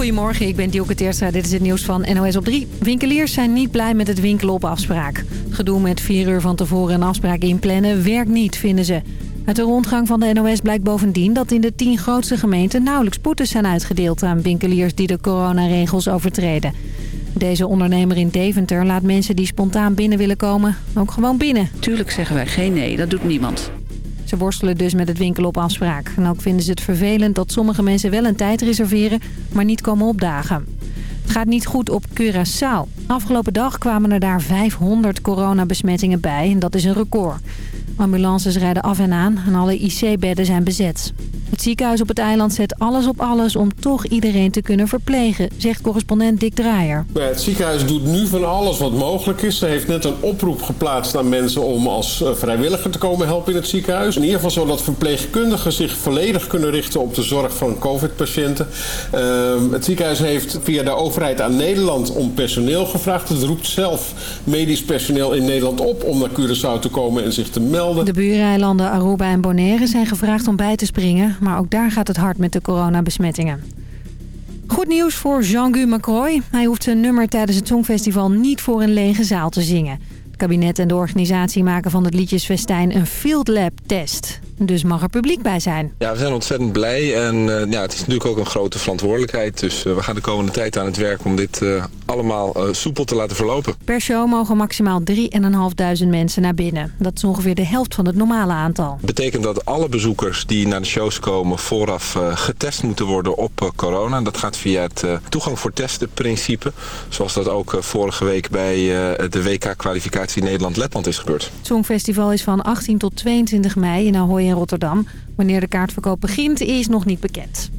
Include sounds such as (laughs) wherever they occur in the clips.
Goedemorgen, ik ben Dielke Teerstra. Dit is het nieuws van NOS op 3. Winkeliers zijn niet blij met het winkelen op afspraak. Gedoe met vier uur van tevoren een afspraak inplannen werkt niet, vinden ze. Uit de rondgang van de NOS blijkt bovendien dat in de tien grootste gemeenten nauwelijks boetes zijn uitgedeeld aan winkeliers die de coronaregels overtreden. Deze ondernemer in Deventer laat mensen die spontaan binnen willen komen ook gewoon binnen. Tuurlijk zeggen wij geen nee, dat doet niemand. Ze worstelen dus met het winkelen op afspraak. En ook vinden ze het vervelend dat sommige mensen wel een tijd reserveren, maar niet komen opdagen. Het gaat niet goed op Curaçao. Afgelopen dag kwamen er daar 500 coronabesmettingen bij en dat is een record. Ambulances rijden af en aan en alle IC-bedden zijn bezet. Het ziekenhuis op het eiland zet alles op alles om toch iedereen te kunnen verplegen, zegt correspondent Dick Draaier. Het ziekenhuis doet nu van alles wat mogelijk is. Ze heeft net een oproep geplaatst aan mensen om als eh, vrijwilliger te komen helpen in het ziekenhuis. In ieder geval zodat verpleegkundigen zich volledig kunnen richten op de zorg van covid-patiënten. Ehm, het ziekenhuis heeft via de overheid aan Nederland om personeel gevraagd. Het roept zelf medisch personeel in Nederland op om naar Curaçao te komen en zich te melden. De buureilanden Aruba en Bonaire zijn gevraagd om bij te springen maar ook daar gaat het hard met de coronabesmettingen. Goed nieuws voor Jean-Guy Macroy. Hij hoeft zijn nummer tijdens het Songfestival niet voor een lege zaal te zingen. Het kabinet en de organisatie maken van het liedjesfestijn een Field Lab test. Dus mag er publiek bij zijn. Ja, we zijn ontzettend blij en uh, ja, het is natuurlijk ook een grote verantwoordelijkheid. Dus uh, we gaan de komende tijd aan het werk om dit uh, allemaal soepel te laten verlopen. Per show mogen maximaal 3.500 mensen naar binnen. Dat is ongeveer de helft van het normale aantal. Dat betekent dat alle bezoekers die naar de shows komen vooraf getest moeten worden op corona. Dat gaat via het toegang voor testen principe. Zoals dat ook vorige week bij de WK-kwalificatie Nederland-Letland is gebeurd. Het Songfestival is van 18 tot 22 mei in Ahoy in Rotterdam. Wanneer de kaartverkoop begint is nog niet bekend.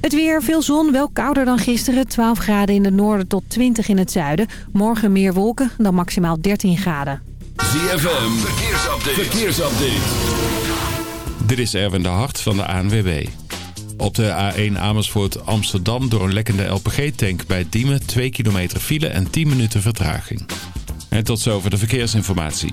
Het weer, veel zon, wel kouder dan gisteren. 12 graden in het noorden tot 20 in het zuiden. Morgen meer wolken, dan maximaal 13 graden. ZFM, verkeersupdate. verkeersupdate. Dit is Erwin de Hart van de ANWB. Op de A1 Amersfoort Amsterdam door een lekkende LPG-tank bij Diemen... 2 kilometer file en 10 minuten vertraging. En tot zover de verkeersinformatie.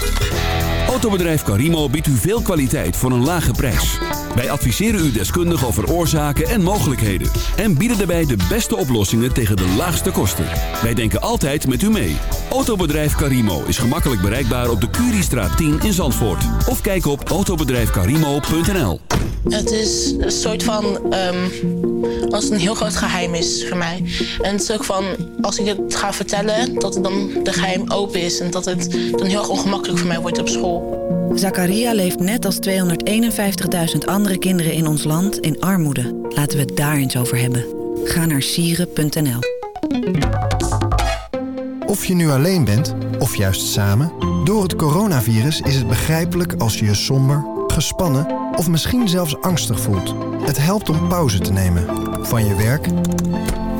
Autobedrijf Carimo biedt u veel kwaliteit voor een lage prijs. Wij adviseren u deskundig over oorzaken en mogelijkheden. En bieden daarbij de beste oplossingen tegen de laagste kosten. Wij denken altijd met u mee. Autobedrijf Carimo is gemakkelijk bereikbaar op de Curiestraat 10 in Zandvoort. Of kijk op autobedrijfcarimo.nl Het is een soort van... Um, als een heel groot geheim is voor mij. En het is ook van, als ik het ga vertellen... dat het dan de geheim open is. En dat het dan heel ongemakkelijk voor mij wordt op school. Zakaria leeft net als 251.000 andere kinderen in ons land in armoede. Laten we het daar eens over hebben. Ga naar sieren.nl Of je nu alleen bent, of juist samen... door het coronavirus is het begrijpelijk als je je somber, gespannen... of misschien zelfs angstig voelt. Het helpt om pauze te nemen. Van je werk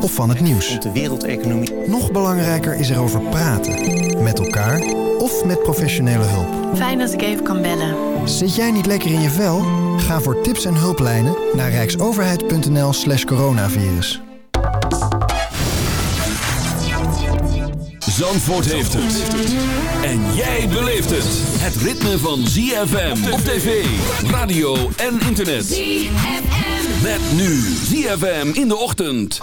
of van het nieuws. De wereldeconomie. Nog belangrijker is erover praten. Met elkaar of met professionele hulp. Fijn dat ik even kan bellen. Zit jij niet lekker in je vel? Ga voor tips en hulplijnen naar rijksoverheid.nl slash coronavirus. Zandvoort heeft het. En jij beleeft het. Het ritme van ZFM op tv, radio en internet. ZFM. Met nu ZFM in de ochtend.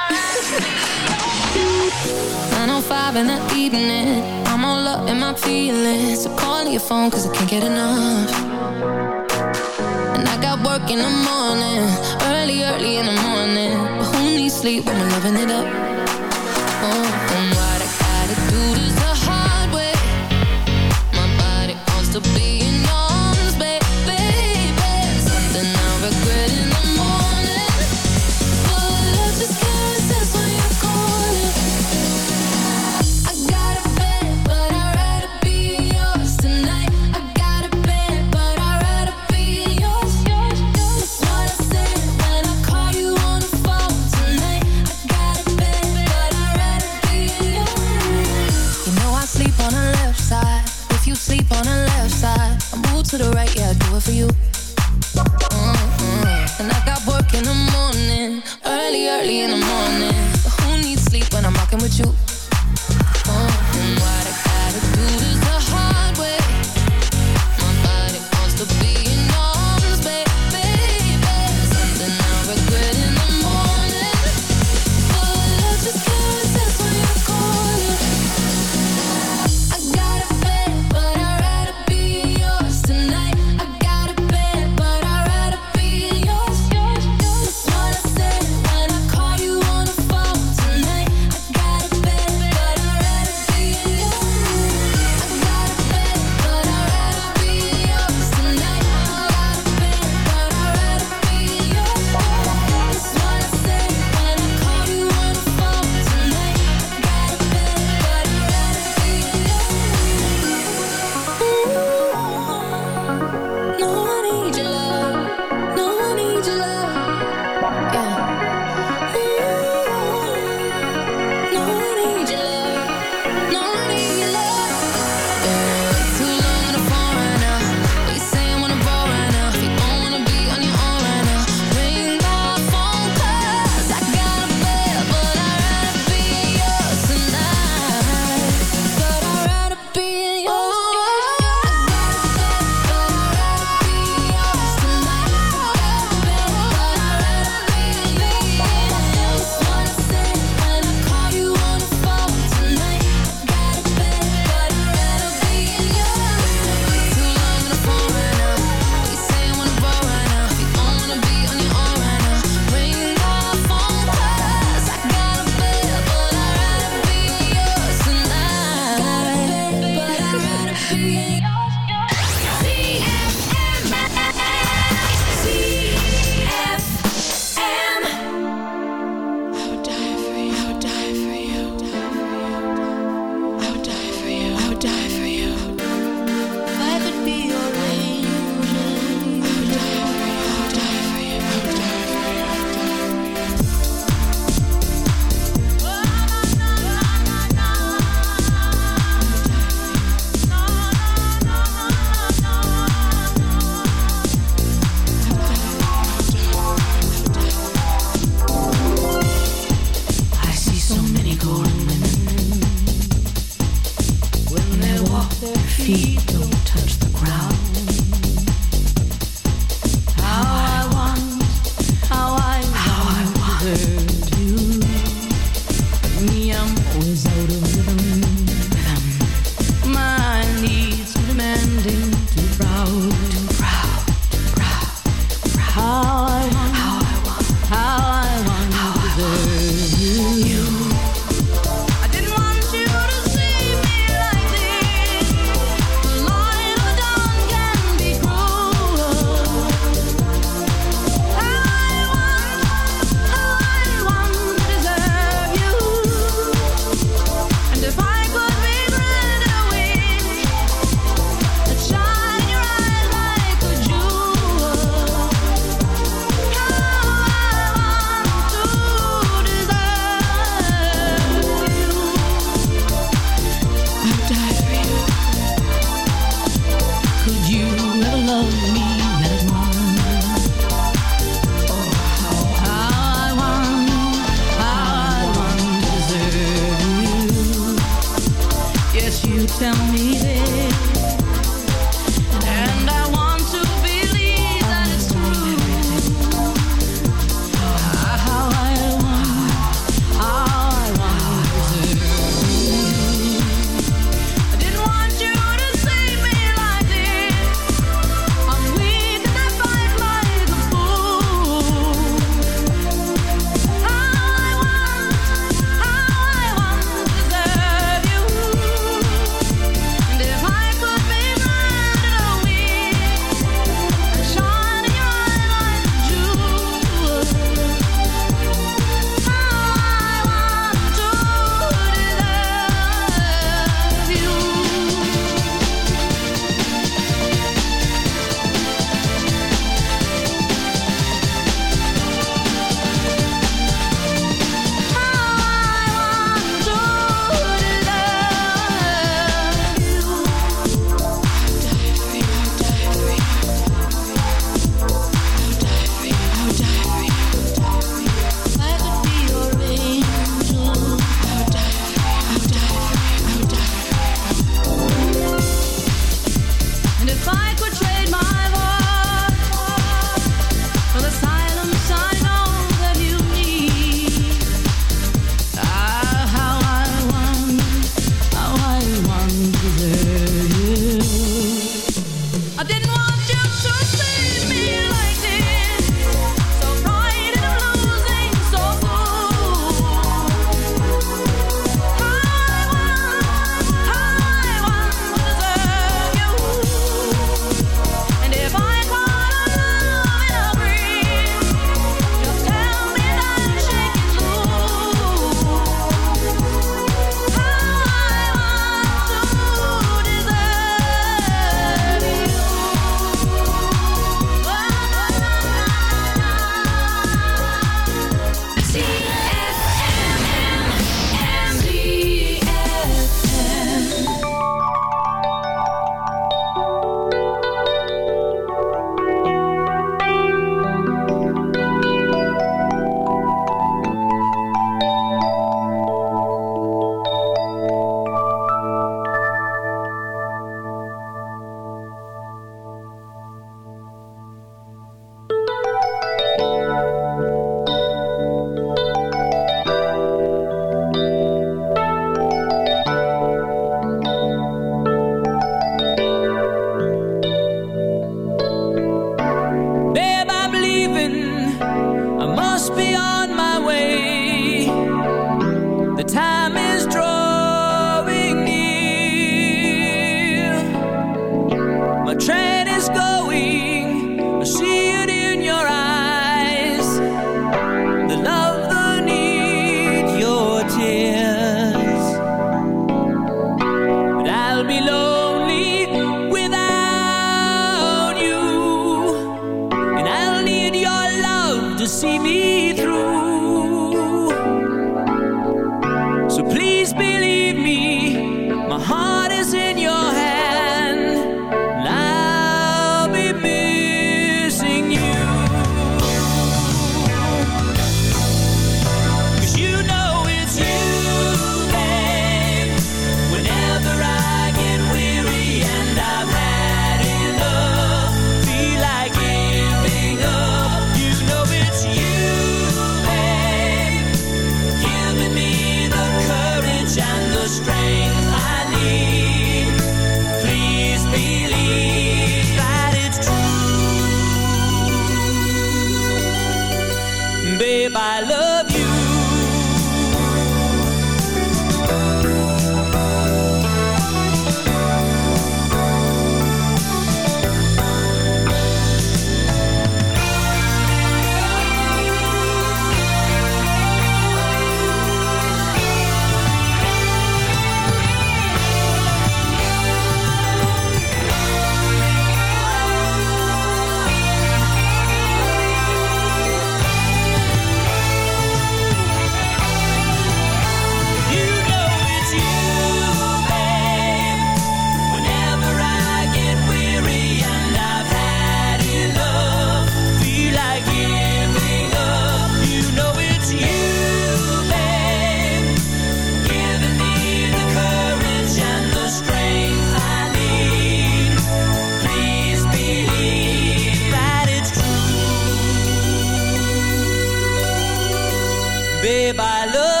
babe, I love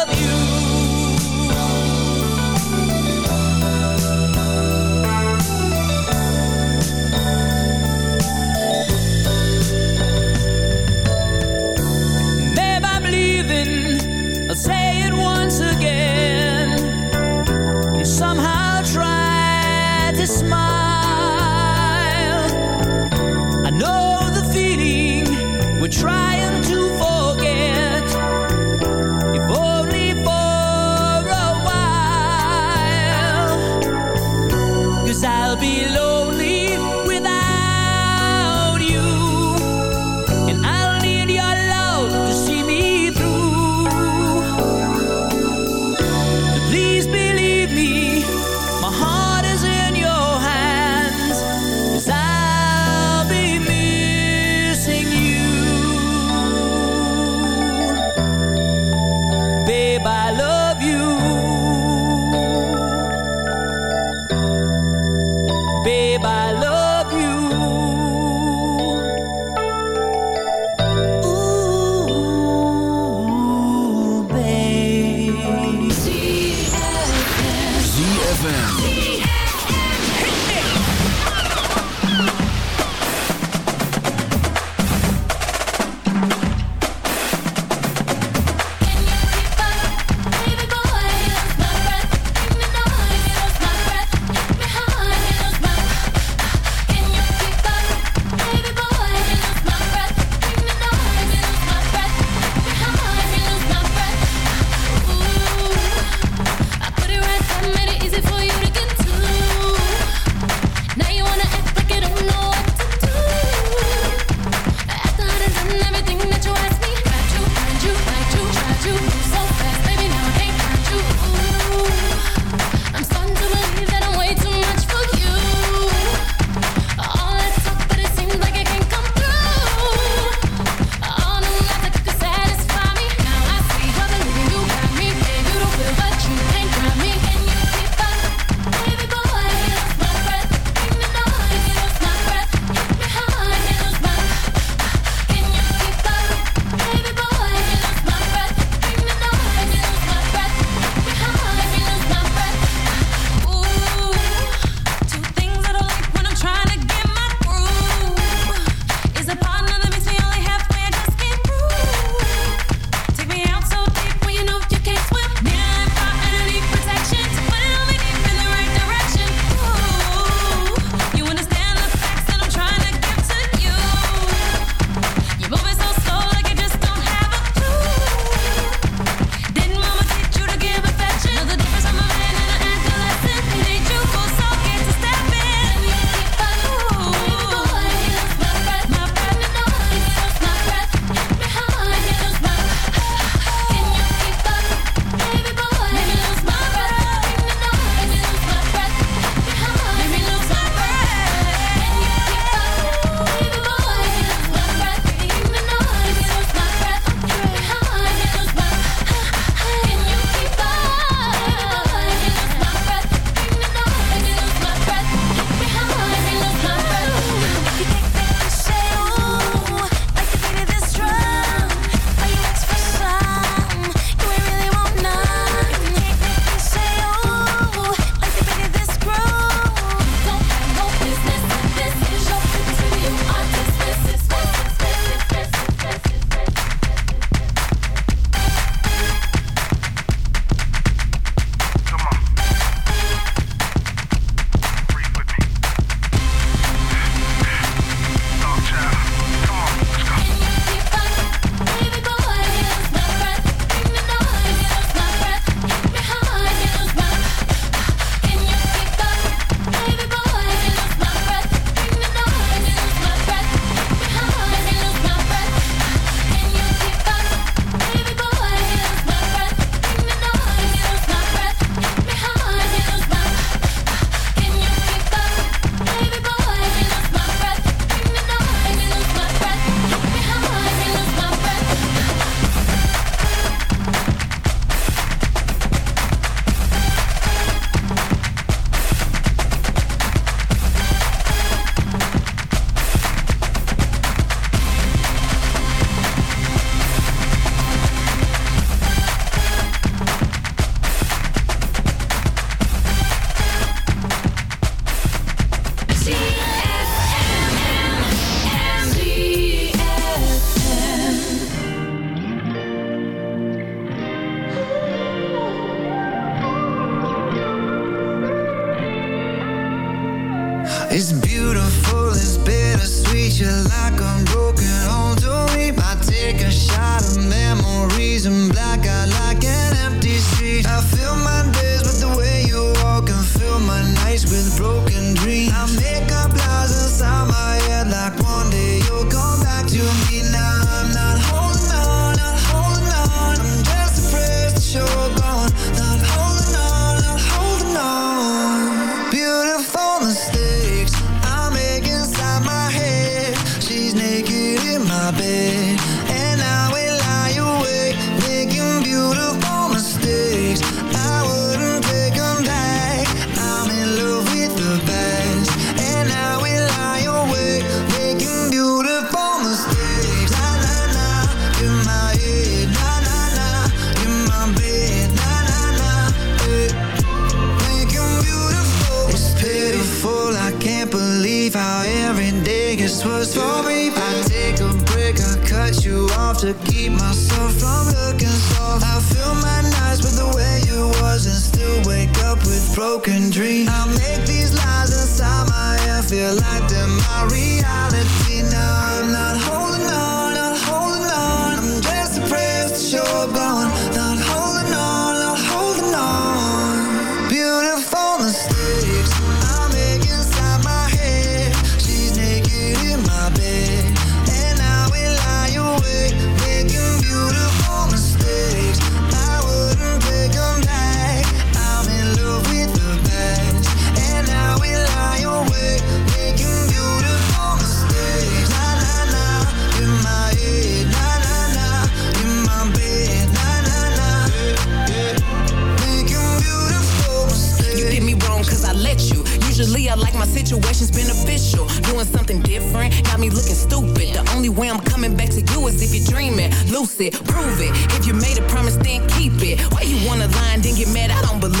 situation's beneficial. Doing something different got me looking stupid. The only way I'm coming back to you is if you're dreaming. Lucid, prove it. If you made a promise, then keep it. Why you wanna lie and then get mad? I don't believe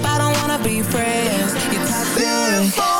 up, I don't wanna be friends. You're toxic. Beautiful.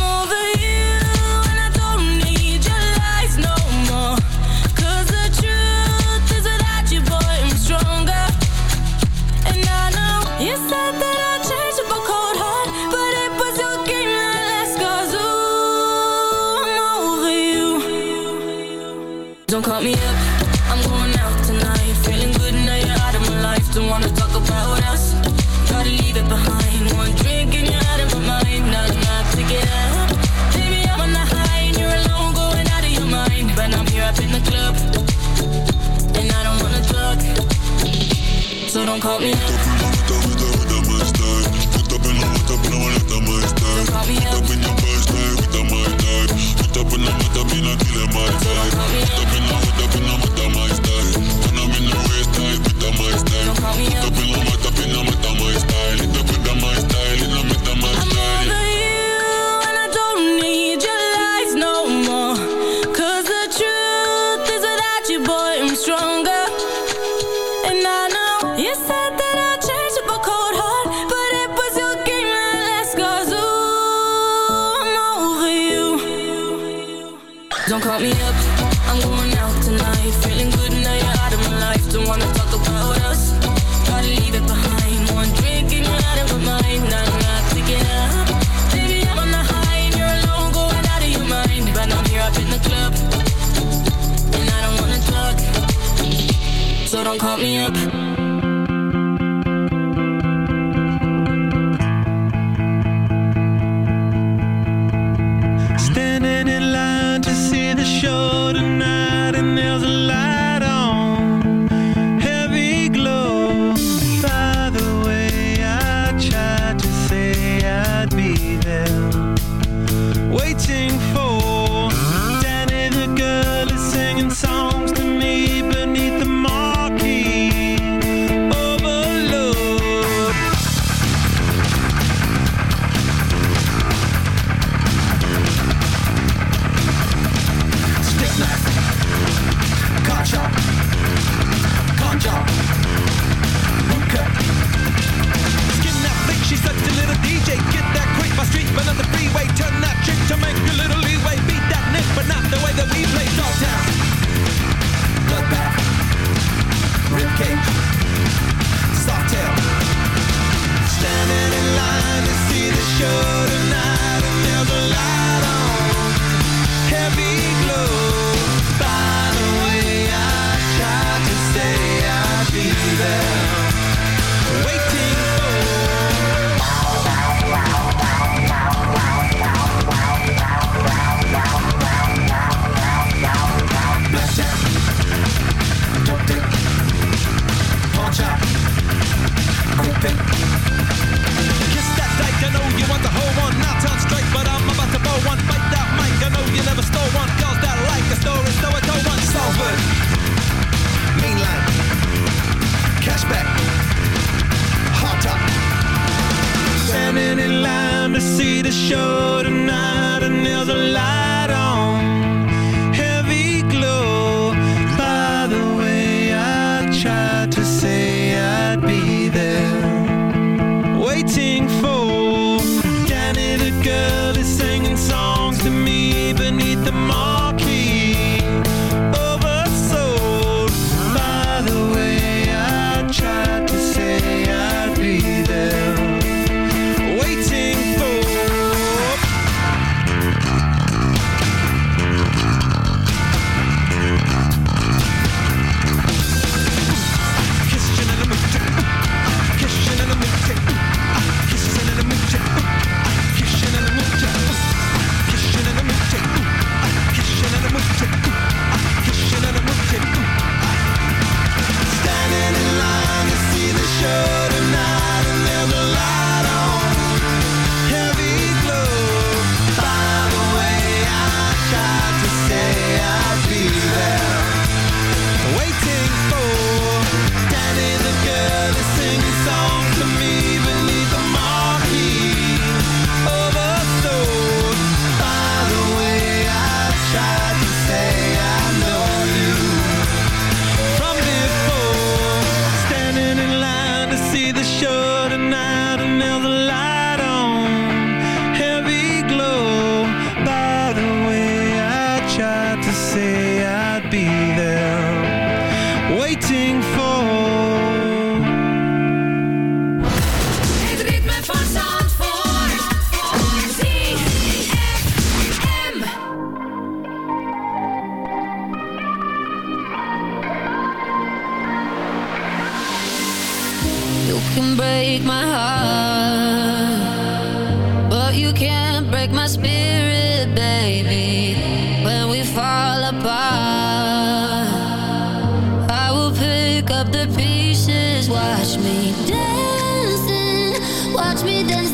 Don't call me up. Hooked up in the hooked the one at the my style. Hooked up in your birthday with the my type. Hooked up the my up don't call me up. spirit, baby, when we fall apart. I will pick up the pieces, watch me dancing, watch me dancing.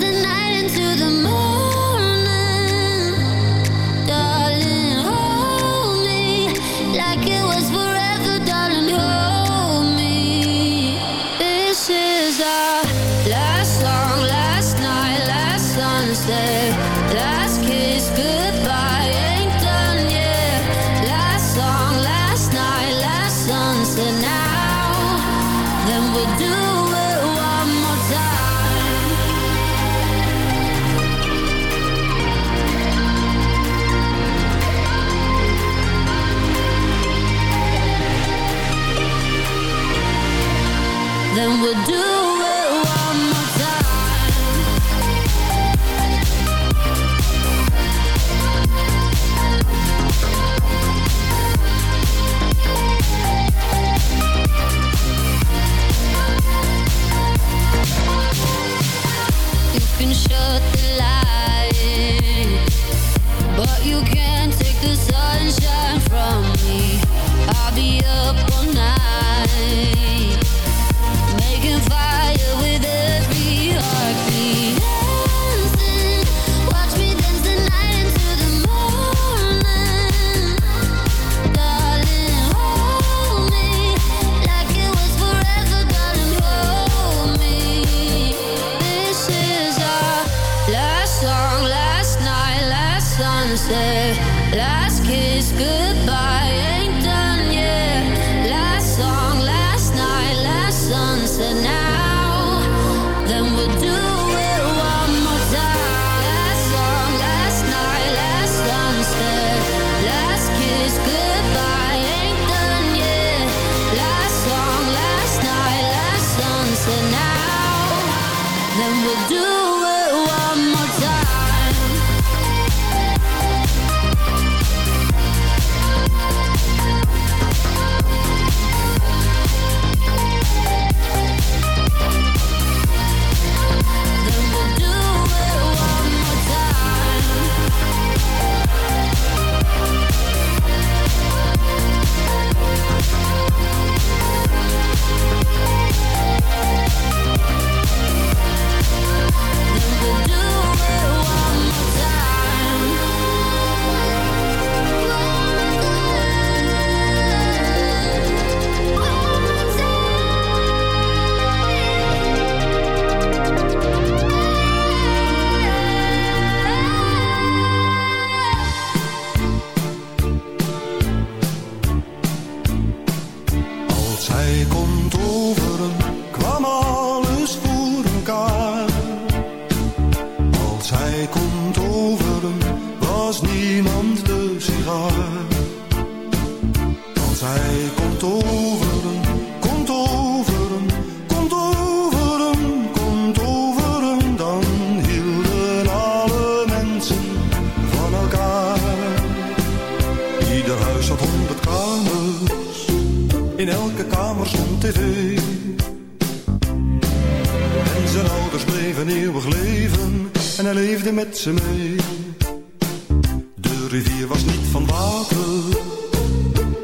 De rivier was niet van water,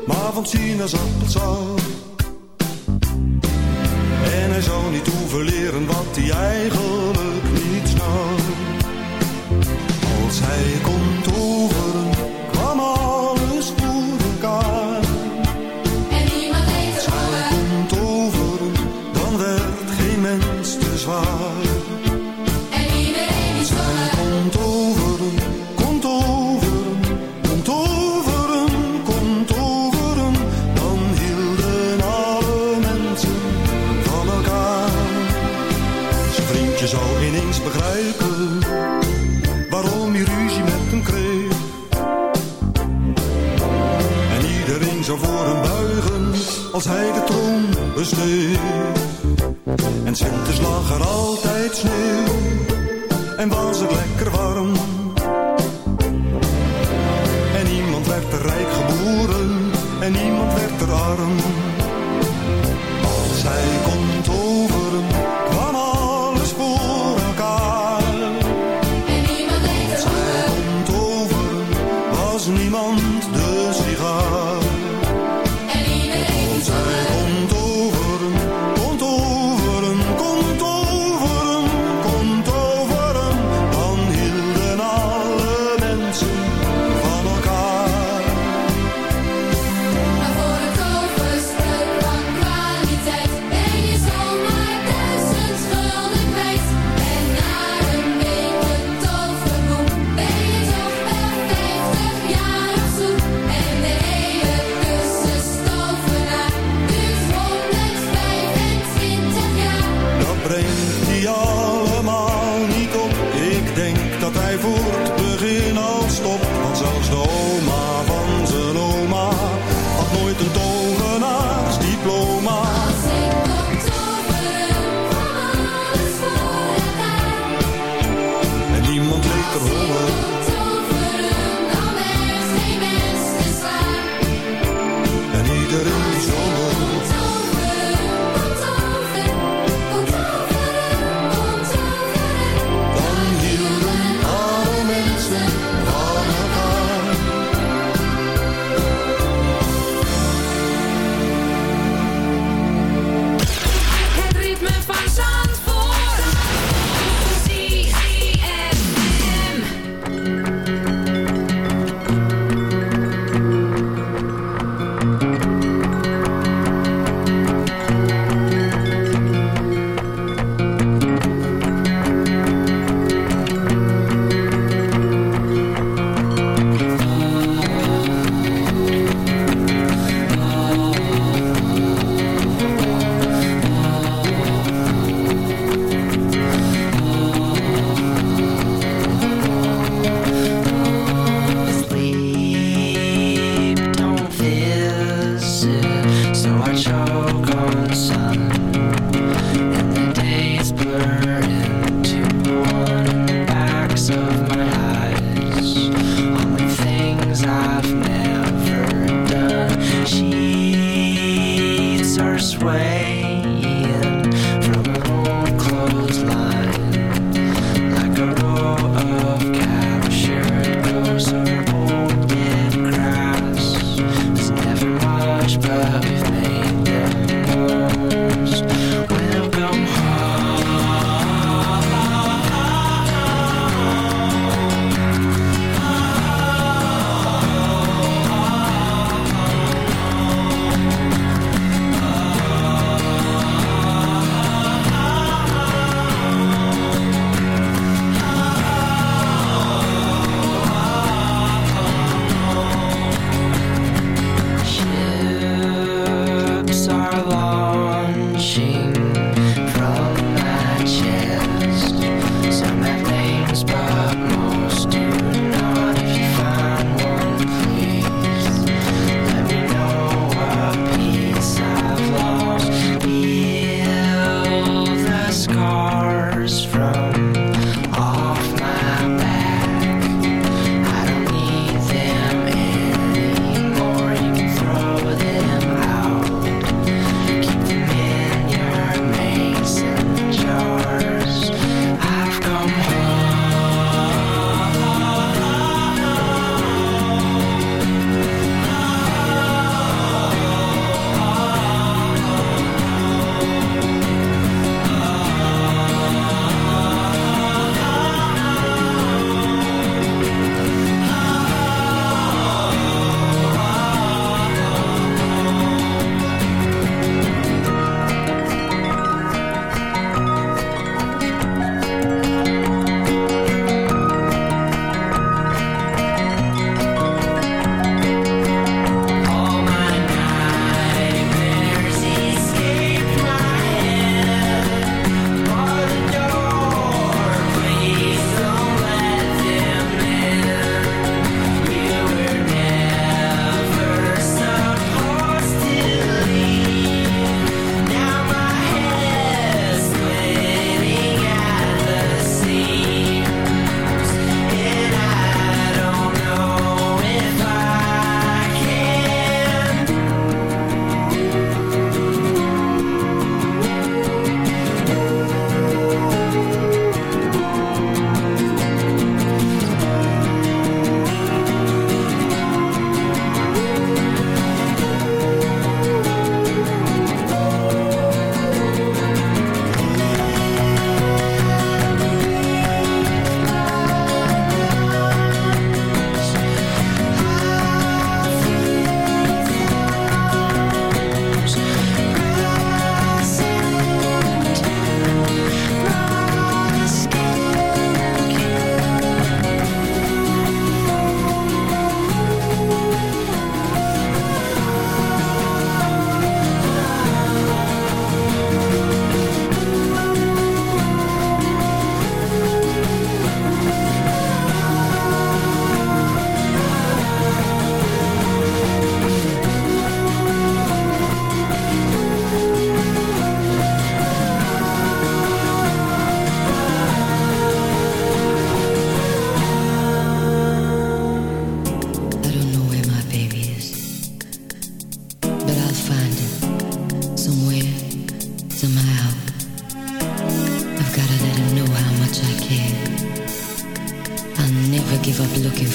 maar van sinaasappelsap. En winters lag er altijd sneeuw. En was het lekker warm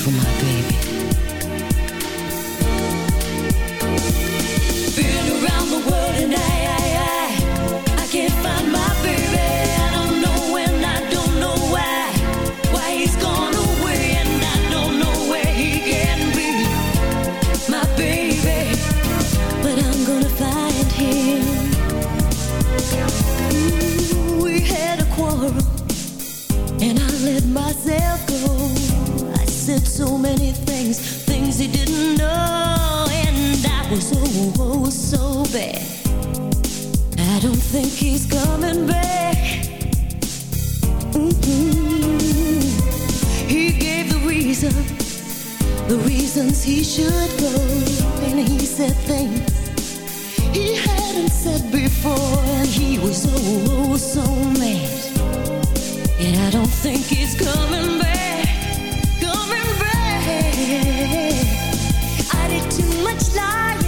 for my baby he's coming back. Mm-hmm. He gave the the reasons he should go, and he said things he hadn't said before, and he was so oh, mad. And I don't think he's coming back, coming back. I did too much lying.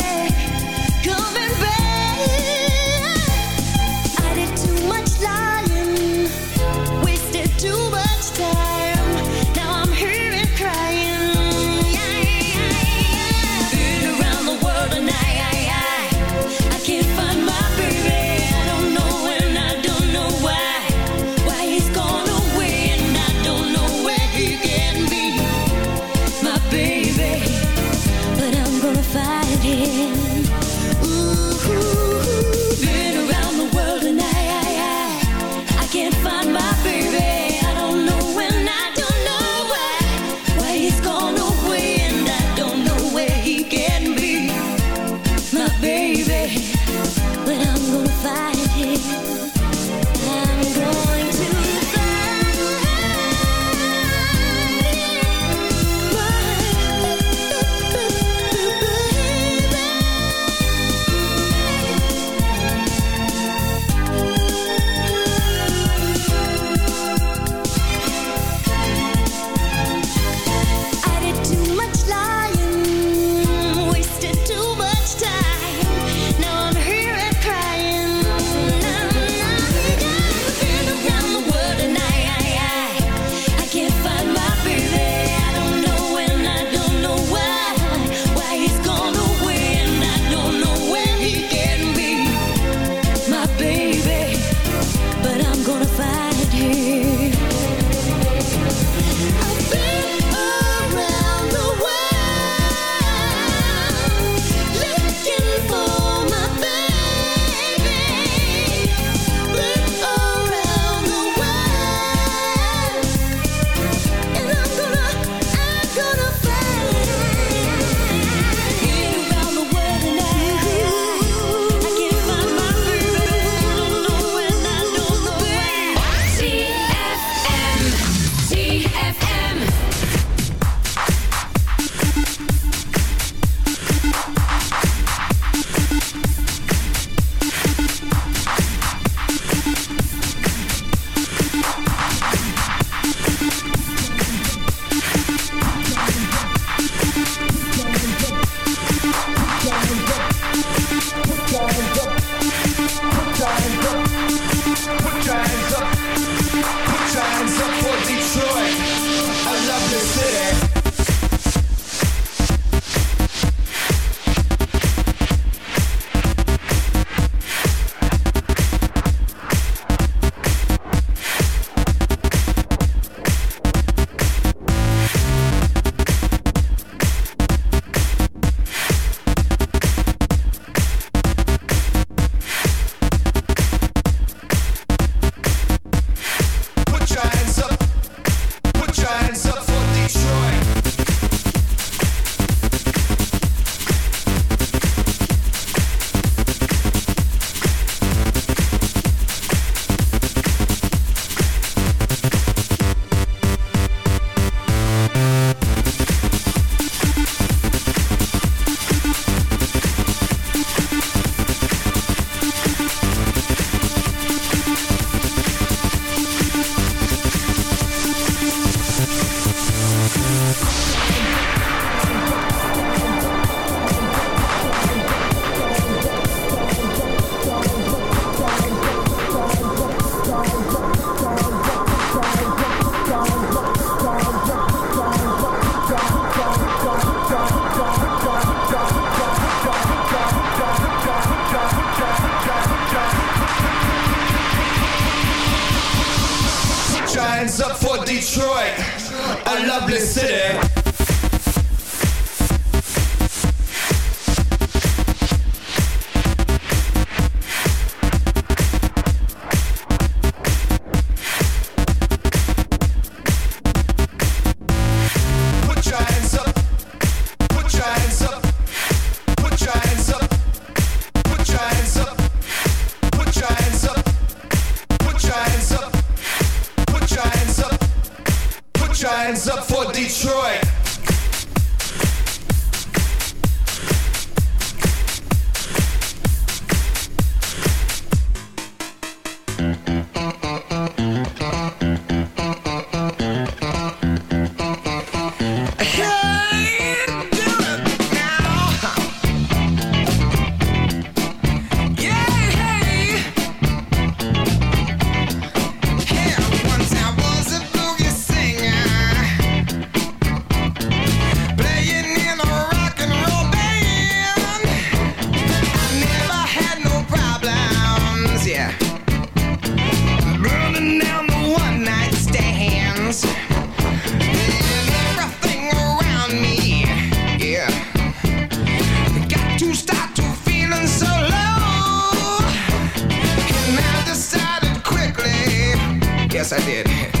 I did. (laughs)